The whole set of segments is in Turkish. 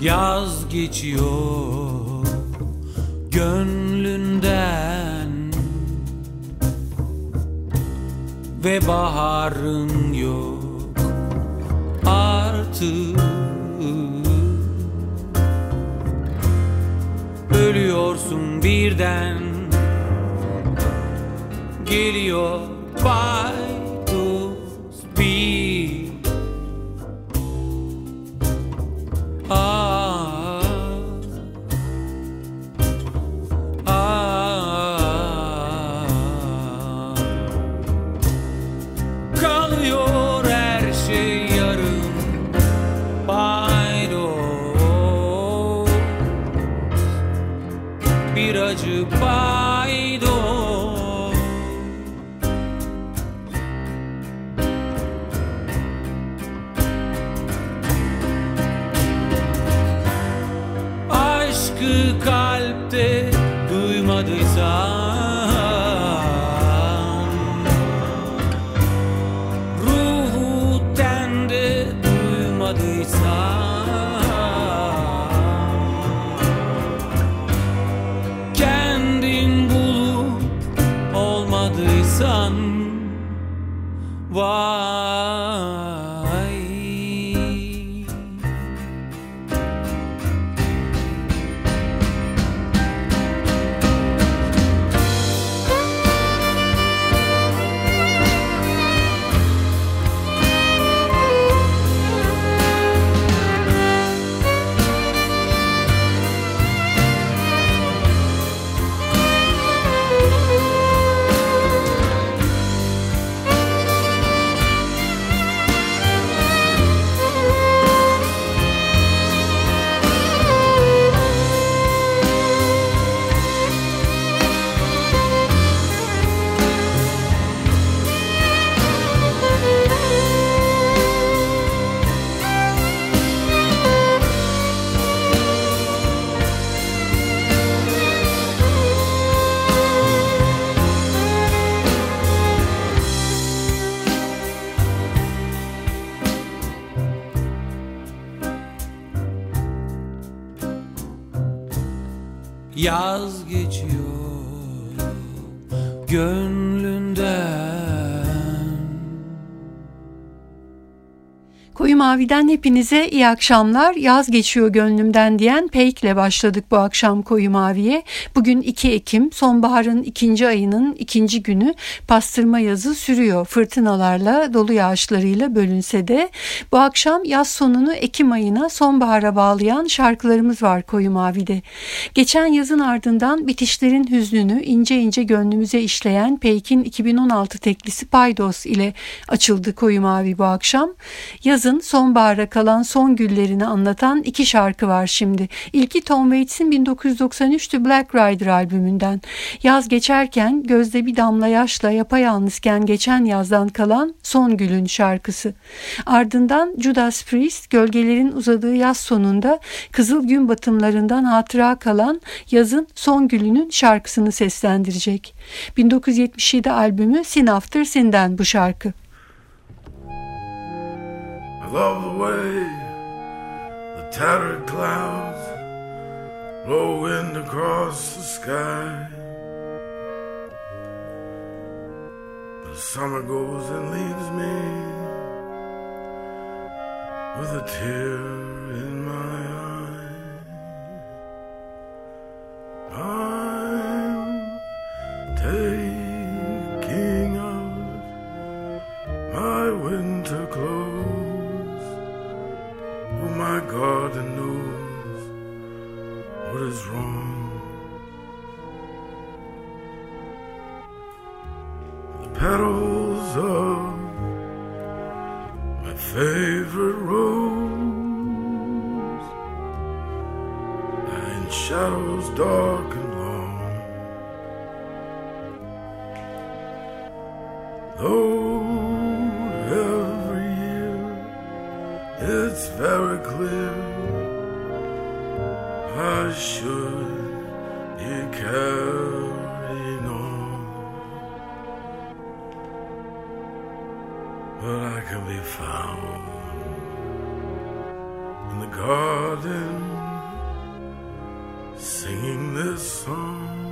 Yaz geçiyor gönlünden Ve baharın yok. Artık Ölüyorsun birden. Geliyor paydos Mavi'den hepinize iyi akşamlar. Yaz geçiyor gönlümden diyen Peyk'le başladık bu akşam Koyu Mavi'ye. Bugün 2 Ekim, sonbaharın ikinci ayının ikinci günü pastırma yazı sürüyor. Fırtınalarla, dolu yağışlarıyla bölünse de. Bu akşam yaz sonunu Ekim ayına, sonbahara bağlayan şarkılarımız var Koyu Mavi'de. Geçen yazın ardından bitişlerin hüznünü ince ince gönlümüze işleyen Peyk'in 2016 teklisi Paydos ile açıldı Koyu Mavi bu akşam. Yazın sonbahara kalan son güllerini anlatan iki şarkı var şimdi. İlki Tom Waits'in 1993 The Black Rider albümünden. Yaz geçerken gözde bir damla yaşla yapayalnızken geçen yazdan kalan Son Gül'ün şarkısı. Ardından Judas Priest gölgelerin uzadığı yaz sonunda kızıl gün batımlarından hatıra kalan yazın Son Gül'ünün şarkısını seslendirecek. 1977 albümü Sin After Sin'den bu şarkı. Love the way the tattered clouds blow wind across the sky. The summer goes and leaves me with a tear in my eye. I'm taking off my winter clothes. My garden knows what is wrong. The petals of my favorite rose are in shadows dark and long. Though it's very clear. I should be carrying on, but I can be found in the garden singing this song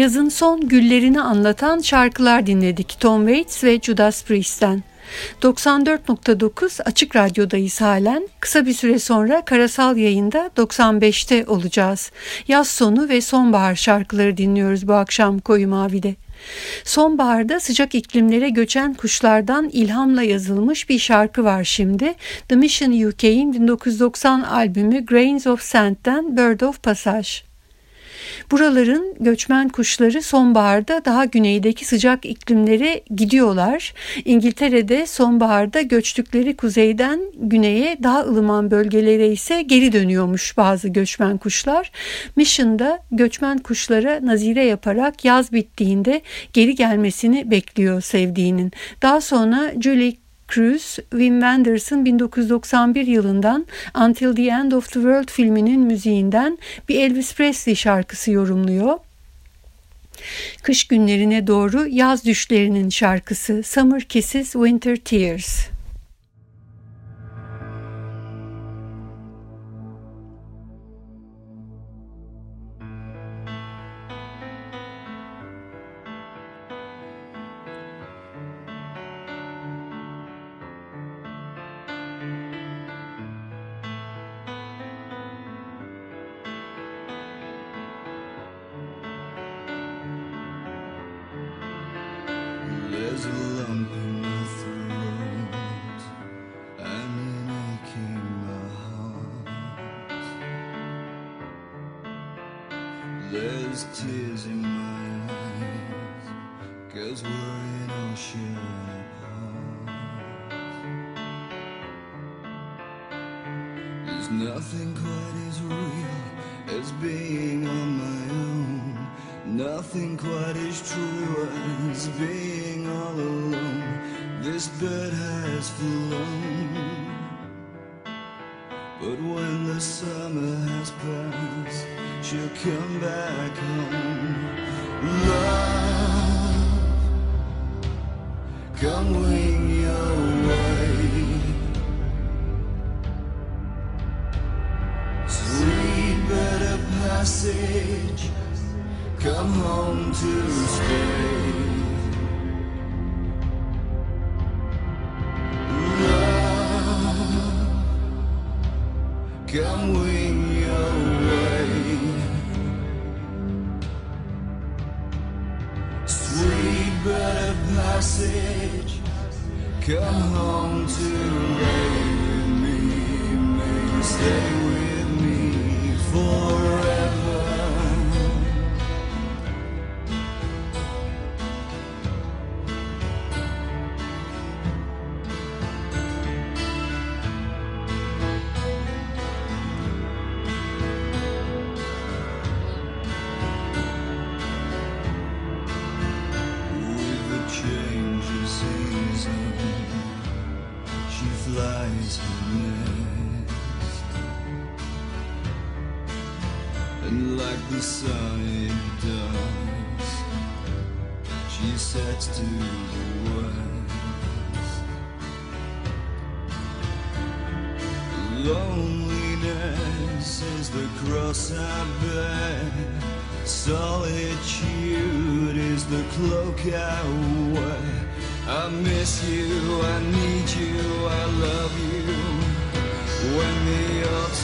Yazın son güllerini anlatan şarkılar dinledik Tom Waits ve Judas Priest'ten. 94.9 Açık Radyo'dayız halen. Kısa bir süre sonra karasal yayında 95'te olacağız. Yaz sonu ve sonbahar şarkıları dinliyoruz bu akşam Koyu Mavi'de. Sonbaharda sıcak iklimlere göçen kuşlardan ilhamla yazılmış bir şarkı var şimdi. The Mission UK'in 1990 albümü Grains of Sand'den Bird of Passage. Buraların göçmen kuşları sonbaharda daha güneydeki sıcak iklimlere gidiyorlar. İngiltere'de sonbaharda göçtükleri kuzeyden güneye daha ılıman bölgelere ise geri dönüyormuş bazı göçmen kuşlar. Mission'da göçmen kuşlara nazire yaparak yaz bittiğinde geri gelmesini bekliyor sevdiğinin. Daha sonra Julie Cruise, Wim Wenders'ın 1991 yılından Until the End of the World filminin müziğinden bir Elvis Presley şarkısı yorumluyor. Kış günlerine doğru yaz düşlerinin şarkısı Summer Kisses Winter Tears. Come back home. Love, come wing your way. Sweet of passage, come home to stay.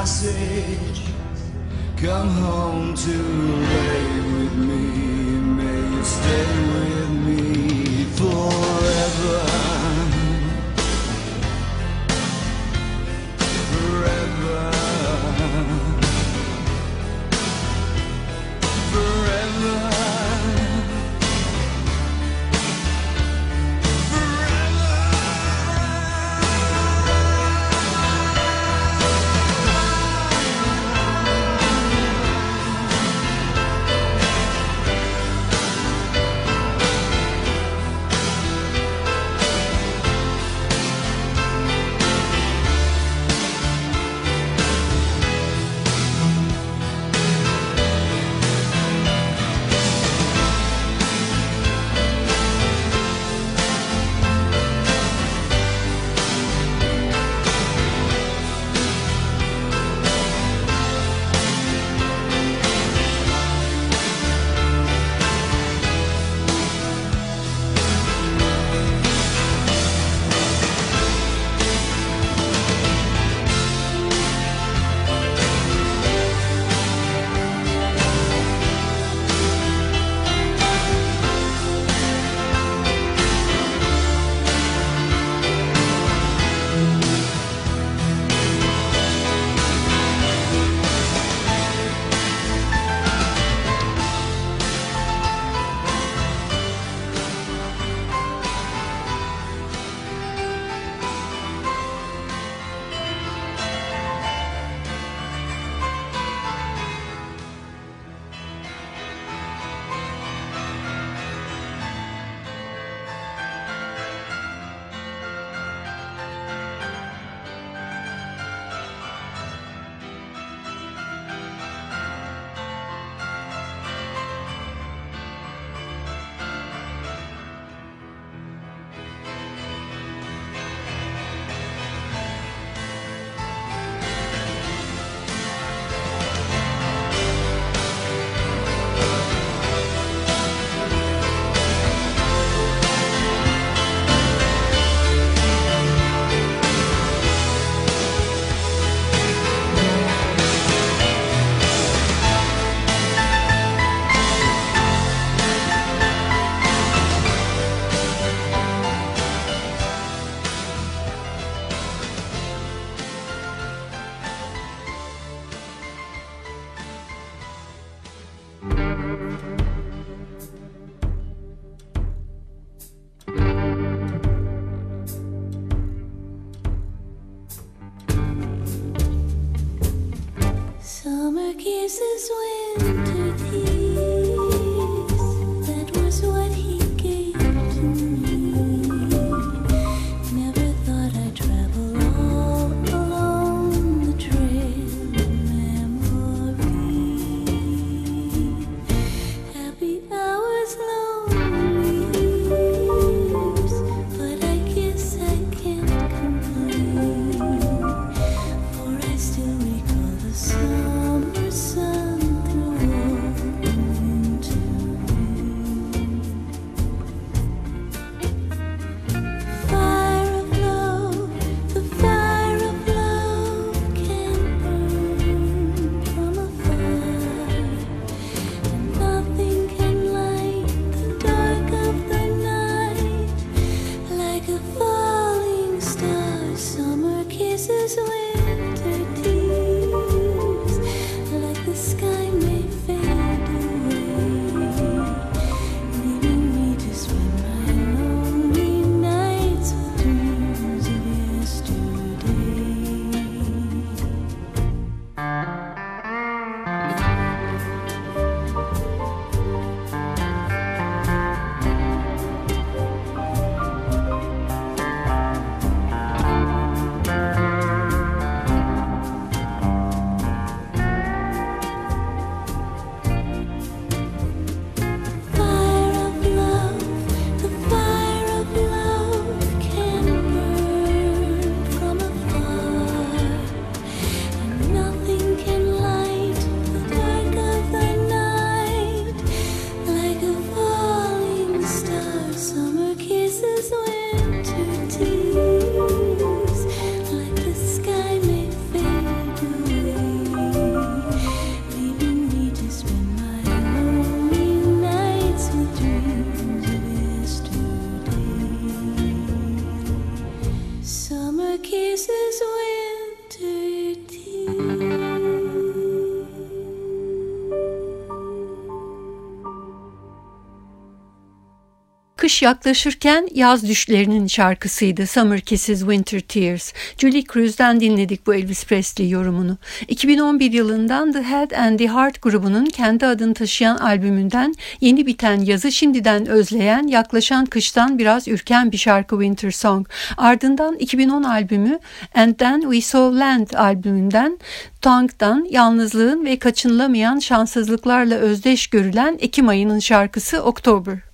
passage, come home to lay with me. May you stay with me Kış yaklaşırken yaz düşlerinin şarkısıydı Summer Kisses Winter Tears. Julie Cruz'dan dinledik bu Elvis Presley yorumunu. 2011 yılından The Head and the Heart grubunun kendi adını taşıyan albümünden yeni biten yazı şimdiden özleyen yaklaşan kıştan biraz ürken bir şarkı Winter Song. Ardından 2010 albümü And Then We Saw Land albümünden Tank'tan yalnızlığın ve kaçınılamayan şanssızlıklarla özdeş görülen Ekim ayının şarkısı October.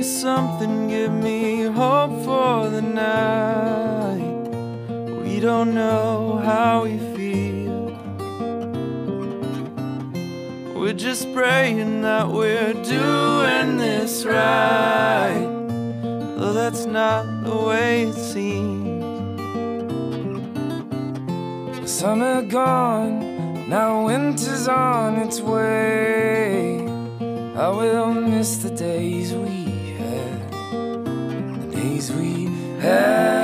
Me something, give me hope for the night. We don't know how we feel. We're just praying that we're doing this right. Though that's not the way it seems. Summer gone, now winter's on its way. I will miss the days we we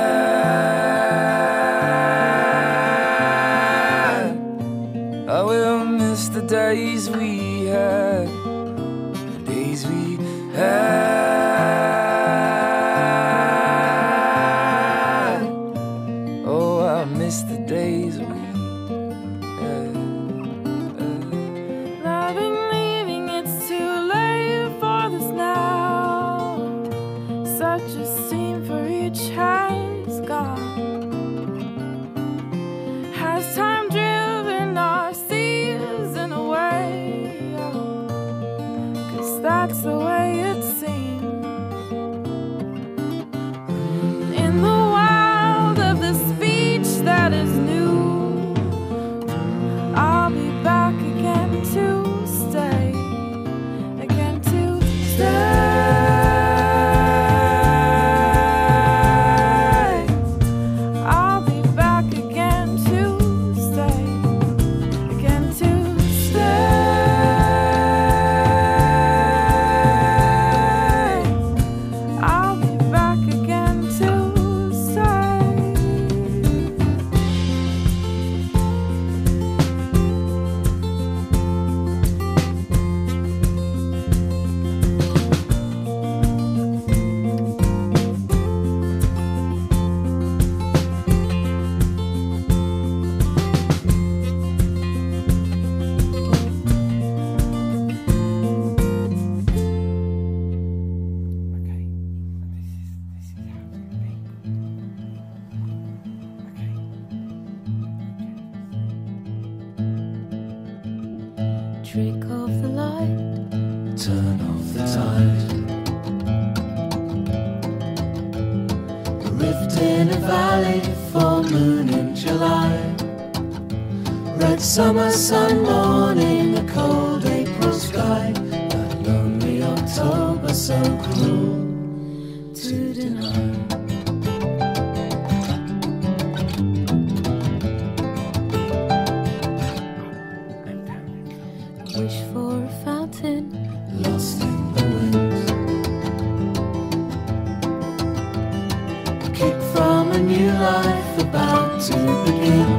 from a new life about to begin.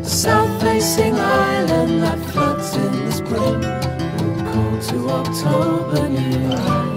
A south-facing island that floods in the spring will call to October new life.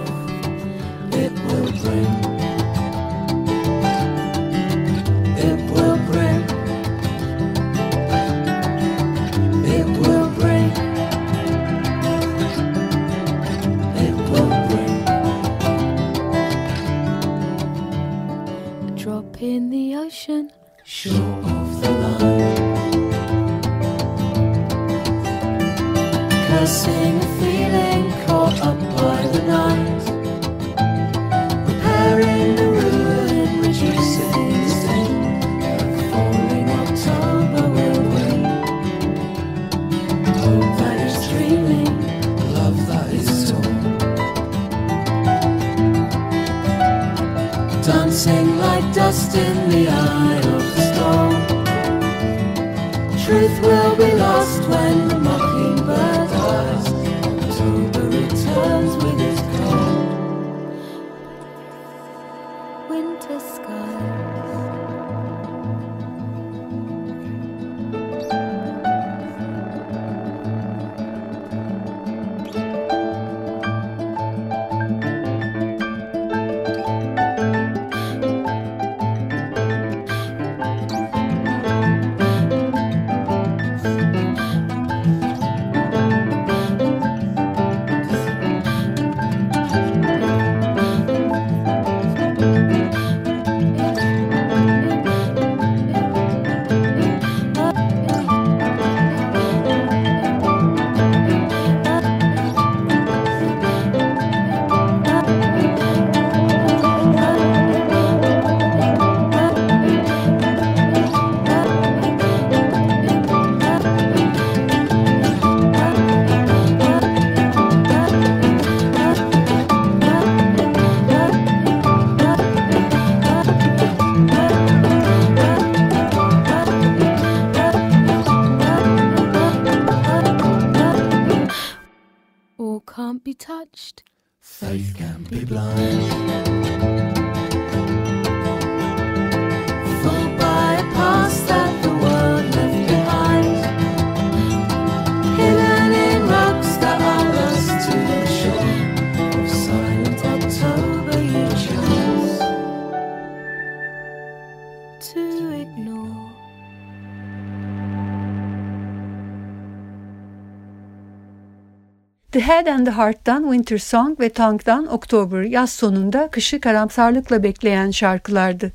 The Head and the Heart'tan Winter Song ve Tank'dan October yaz sonunda kışı karamsarlıkla bekleyen şarkılardı.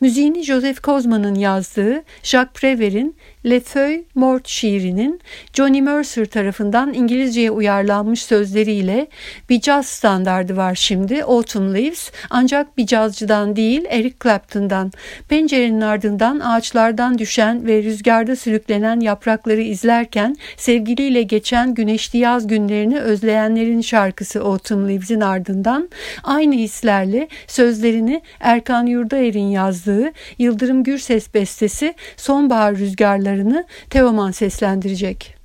Müziğini Joseph Kozman'ın yazdığı Jacques Prévert'in Le Feuille Morte şiirinin Johnny Mercer tarafından İngilizceye uyarlanmış sözleriyle bir caz standardı var şimdi Autumn Leaves ancak bir cazcıdan değil Eric Clapton'dan. Pencerenin ardından ağaçlardan düşen ve rüzgarda sürüklenen yaprakları izlerken sevgiliyle geçen güneşli yaz günlerini özleyenlerin şarkısı Autumn Leaves'in ardından aynı hislerle sözlerini Erkan Yurdaer'in yazdığı Yıldırım Gürses bestesi Sonbahar Rüzgarlarını Teoman seslendirecek.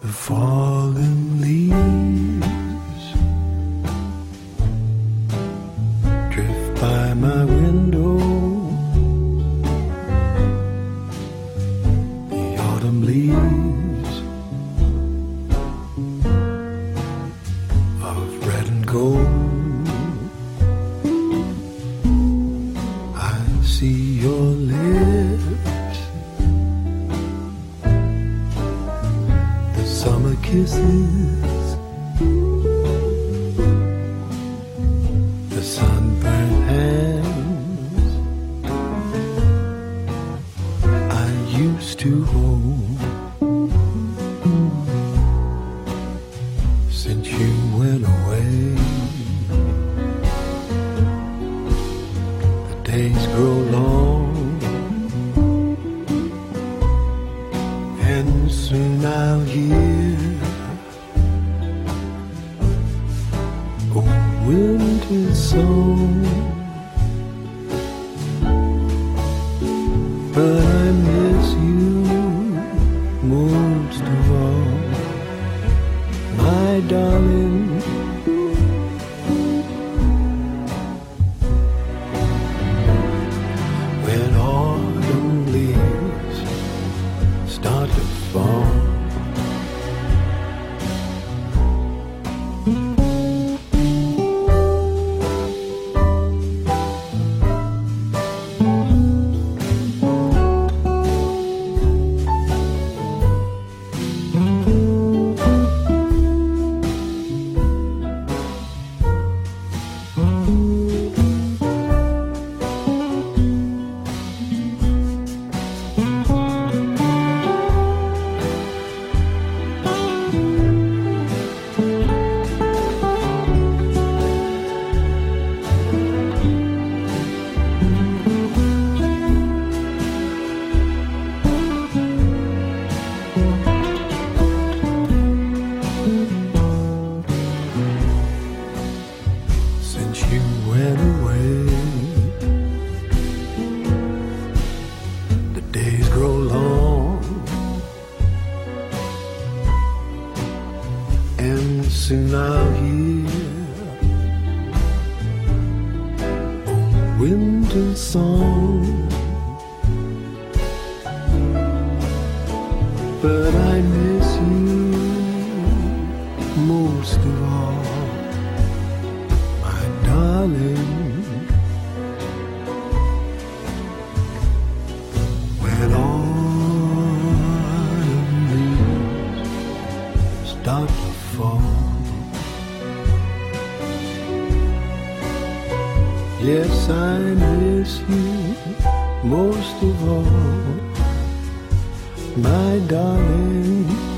The fallen leaves drift by my window. The autumn leaves my darling. Fall. Yes, I miss you most of all, my darling.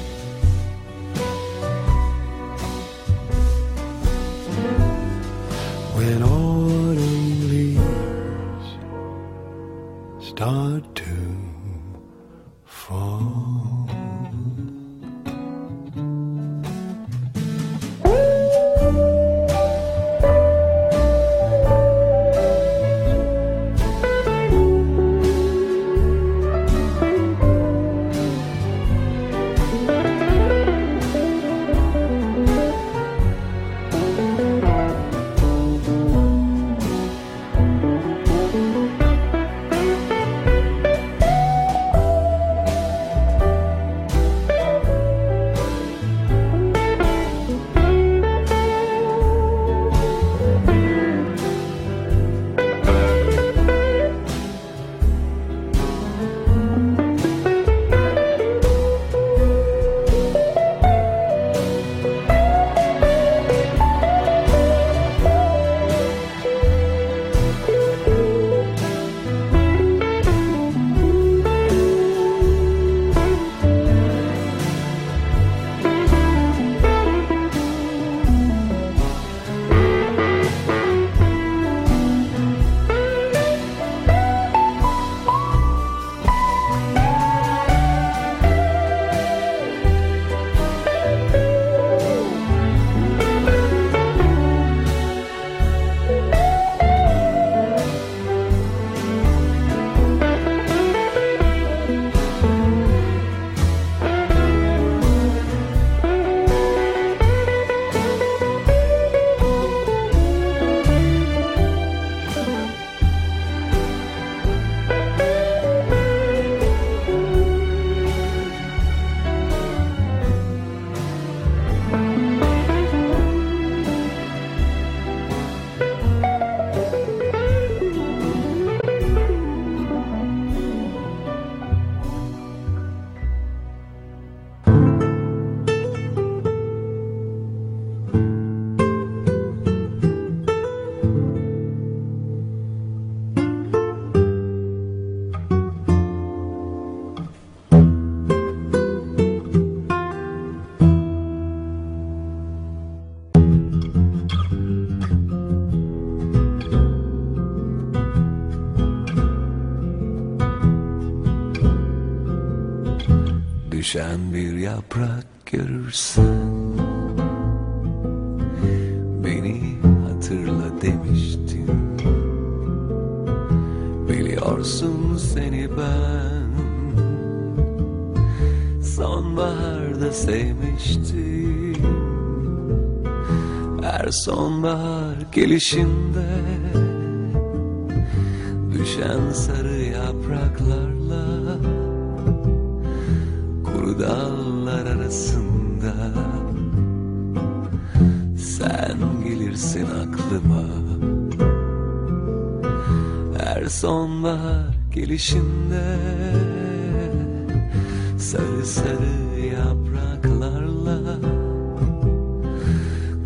Düşen bir yaprak görürsen Beni hatırla demiştin. Biliyorsun seni ben. Sonbaharda sevmiştim. Her sonbahar gelişinde Düşen sarı yapraklarla dallar arasında. Sen gelirsin aklıma. Her sonbahar gelişinde Sarı sarı yapraklarla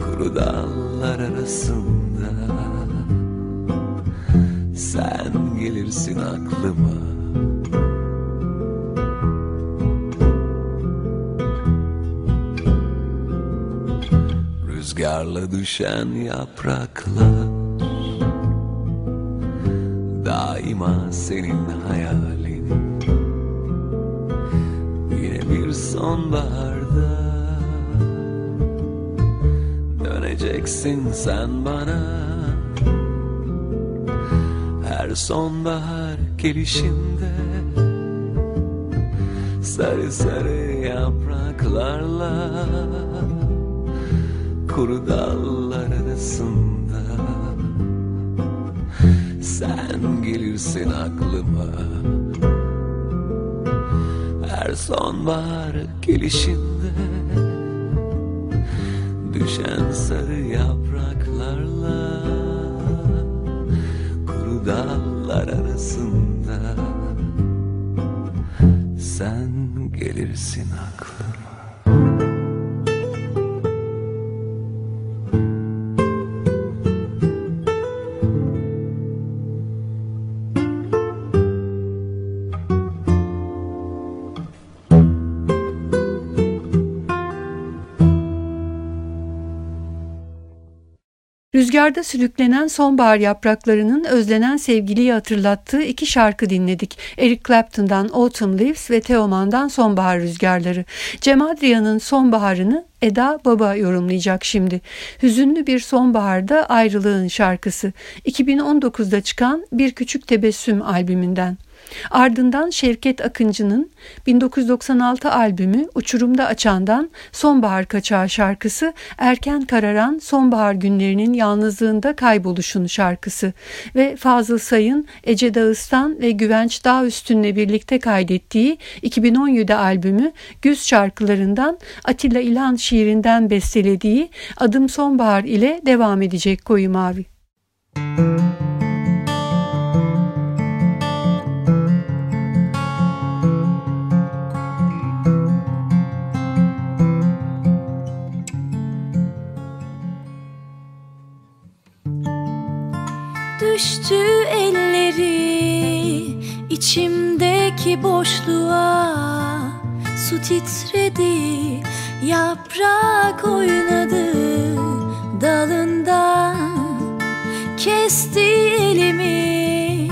Kuru dallar arasında. Sen gelirsin aklıma düşen yapraklar. Daima senin hayalin. Yine bir sonbaharda Döneceksin sen bana. Her sonbahar gelişinde Sarı sarı yapraklarla Kuru dallar arasında. Sen gelirsin aklıma. Her sonbahar gelişinde Düşen sarı yapraklarla Kuru dallar arasında. Sen gelirsin aklıma Rüzgarda sürüklenen sonbahar yapraklarının özlenen sevgiliyi hatırlattığı iki şarkı dinledik. Eric Clapton'dan Autumn Leaves ve Teoman'dan Sonbahar Rüzgarları. Cem Adrian'ın Sonbaharını Eda Baba yorumlayacak şimdi. Hüzünlü bir sonbaharda ayrılığın şarkısı. 2019'da çıkan Bir Küçük Tebessüm albümünden. Ardından Şevket Akıncı'nın 1996 albümü Uçurumda Açan'dan Sonbahar Kaçağı şarkısı erken kararan sonbahar günlerinin yalnızlığında kayboluşun şarkısı ve Fazıl Say'ın Ece Dağıstan ve Güvenç Dağüstün'le birlikte kaydettiği 2017 albümü Güz şarkılarından Atilla İlhan şiirinden bestelediği Adım Sonbahar ile devam edecek Koyu Mavi. Düştü elleri içimdeki boşluğa. Su titredi yaprak oynadı dalında. Kesti elimi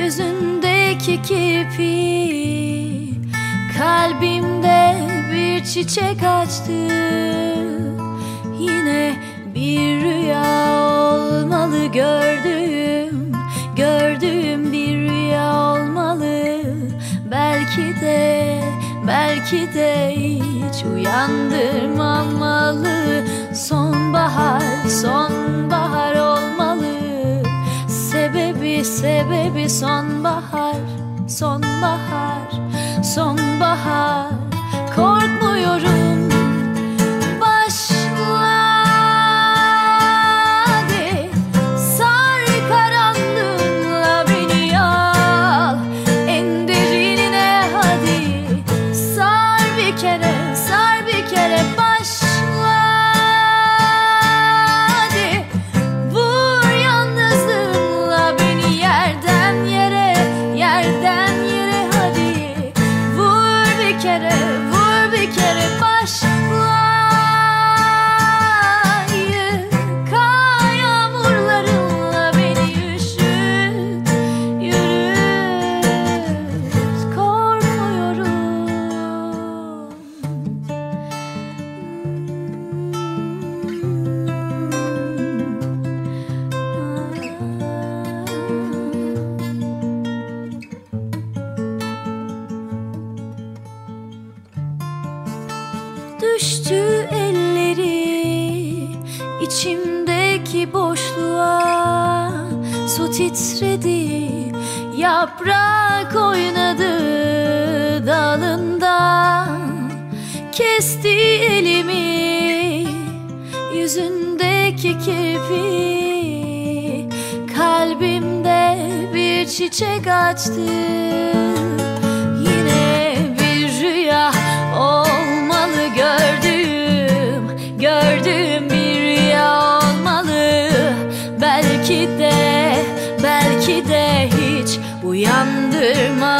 yüzündeki kirpi. Kalbimde bir çiçek açtı. Yine bir rüya olmalı gördüğüm belki de hiç uyandırmamalı. Sonbahar sonbahar olmalı. Sebebi sebebi sonbahar sonbahar sonbahar. Korkmuyorum Düştü elleri içimdeki boşluğa Su titredi yaprak oynadı dalında Kesti elimi yüzündeki kirpi Kalbimde bir çiçek açtı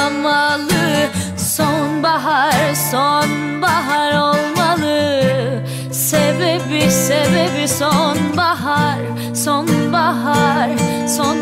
uyandırmamalı Sonbahar sonbahar olmalı. Sebebi sebebi sonbahar sonbahar sonbahar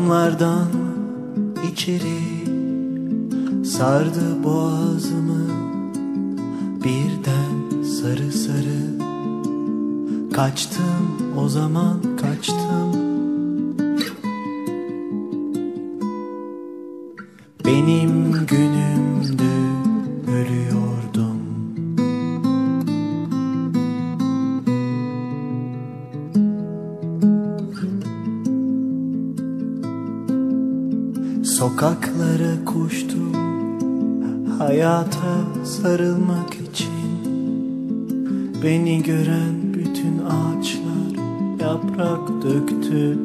camlardan içeri Sardı boğazımı. Birden sarı sarı Kaçtım o zaman hayata sarılmak için Beni gören bütün ağaçlar yaprak döktü.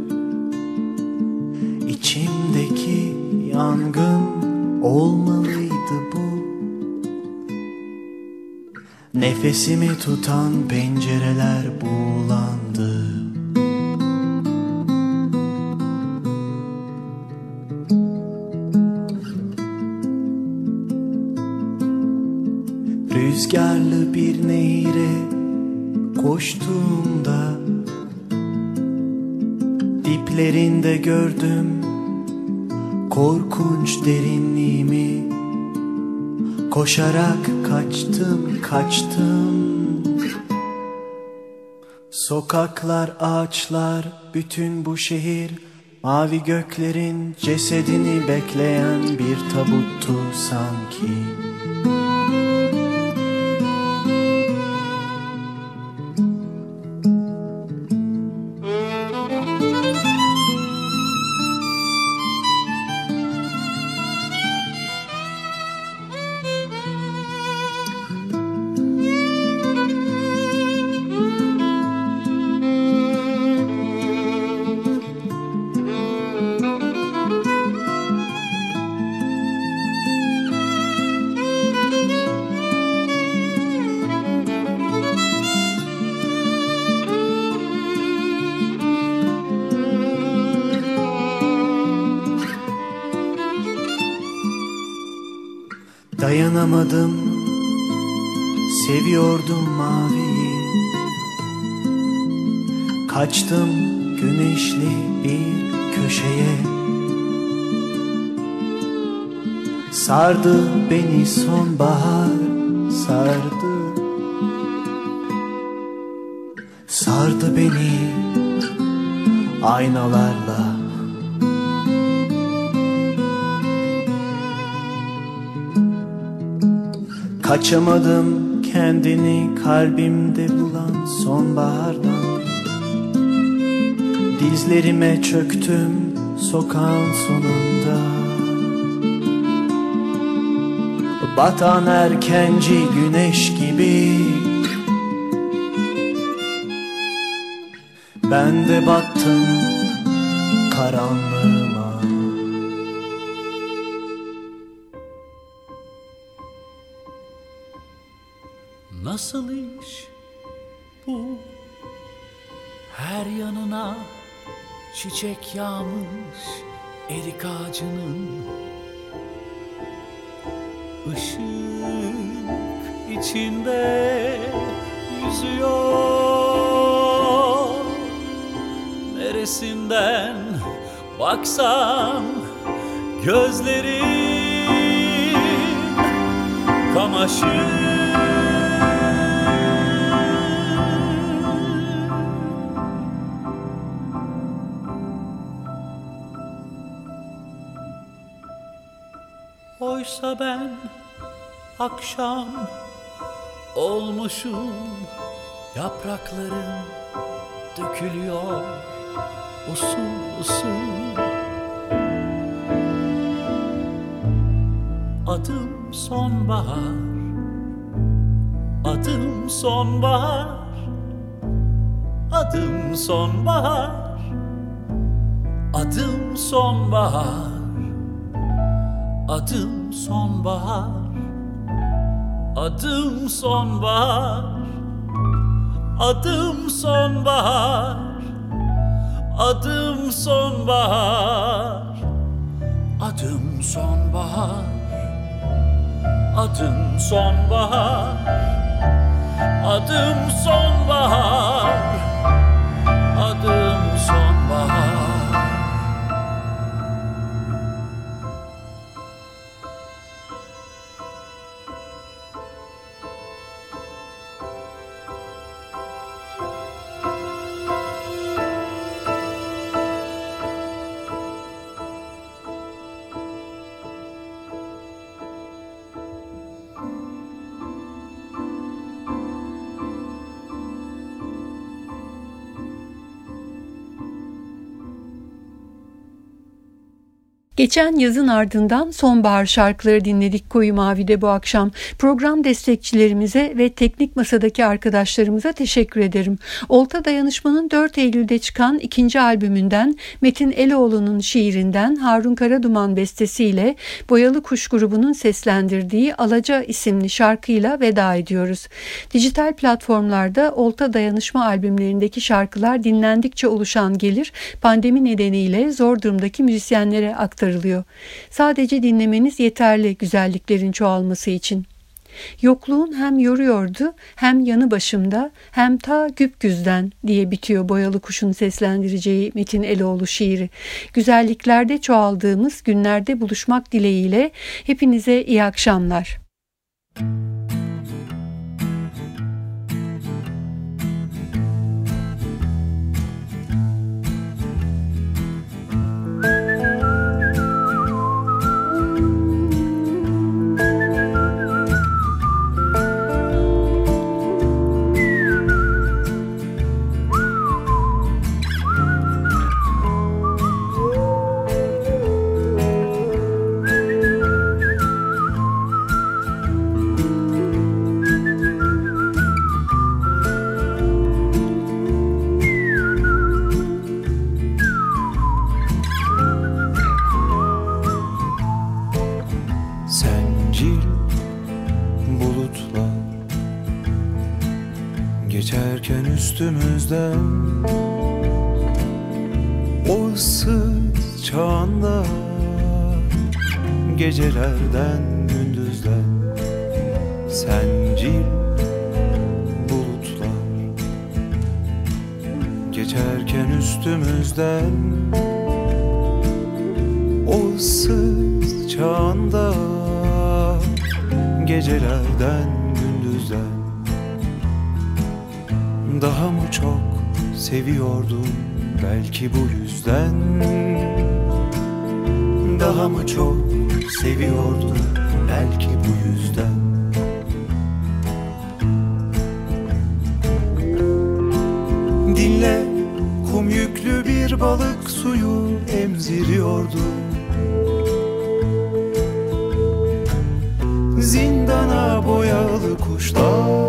İçimdeki yangın olmalıydı bu. Nefesimi tutan pencereler buğulandı Koşarak kaçtım kaçtım. Sokaklar ağaçlar bütün bu şehir Mavi göklerin cesedini bekleyen bir tabuttu sanki Dayanamadım. Seviyordum maviyi. Kaçtım güneşli bir köşeye. Sardı beni sonbahar sardı. Sardı beni aynalarla Kaçamadım kendini kalbimde bulan sonbahardan. Dizlerime çöktüm sokağın sonunda. Batan erkenci güneş gibi. Ben de battım karanlığıma çiçek yağmış erik ağacının. Işık içinde yüzüyor. Neresinden baksam gözlerim kamaşır Oysa ben akşam olmuşum Yapraklarım dökülüyor usul usul. Adım sonbahar Adım sonbahar Adım sonbahar Adım sonbahar Adım sonbahar Adım sonbahar Adım sonbahar Adım sonbahar Adım sonbahar Adım sonbahar Adım sonbahar Adım Geçen yazın ardından sonbahar şarkıları dinledik Koyu Mavi'de bu akşam. Program destekçilerimize ve teknik masadaki arkadaşlarımıza teşekkür ederim. Olta Dayanışma'nın 4 Eylül'de çıkan ikinci albümünden Metin Eloğlu'nun şiirinden Harun Karaduman bestesiyle Boyalı Kuş grubunun seslendirdiği Alaca isimli şarkıyla veda ediyoruz. Dijital platformlarda Olta Dayanışma albümlerindeki şarkılar dinlendikçe oluşan gelir pandemi nedeniyle zor durumdaki müzisyenlere aktarılıyor aktarılıyor. Sadece dinlemeniz yeterli güzelliklerin çoğalması için. Yokluğun hem yoruyordu hem yanı başımda hem ta güpgüzden diye bitiyor Boyalı Kuş'un seslendireceği Metin Eloğlu şiiri. Güzelliklerde çoğaldığımız günlerde buluşmak dileğiyle hepinize iyi akşamlar. Sencil üstümüzden O ıssız çağında Gecelerden gündüzden Sencil bulutlar. Geçerken üstümüzden O ıssız çağında Gecelerden Daha mı çok seviyordum belki bu yüzden? Daha mı çok seviyordum belki bu yüzden? Dinle kum yüklü bir balık suyu emziriyordu. Zindana boyalı kuşlar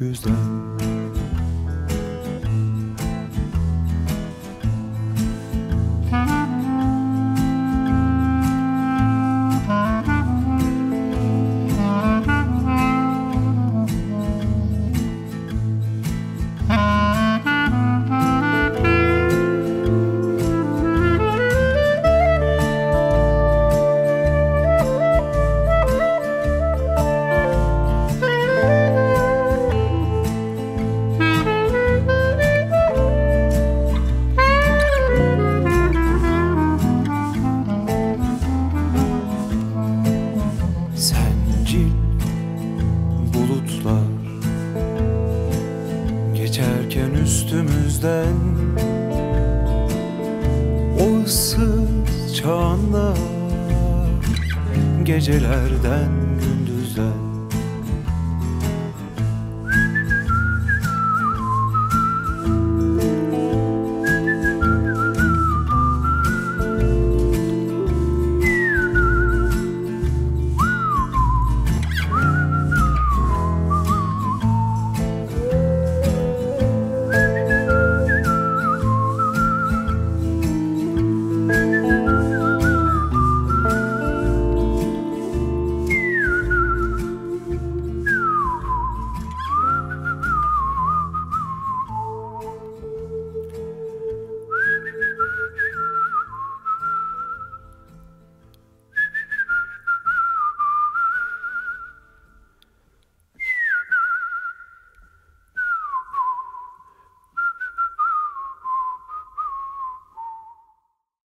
gözden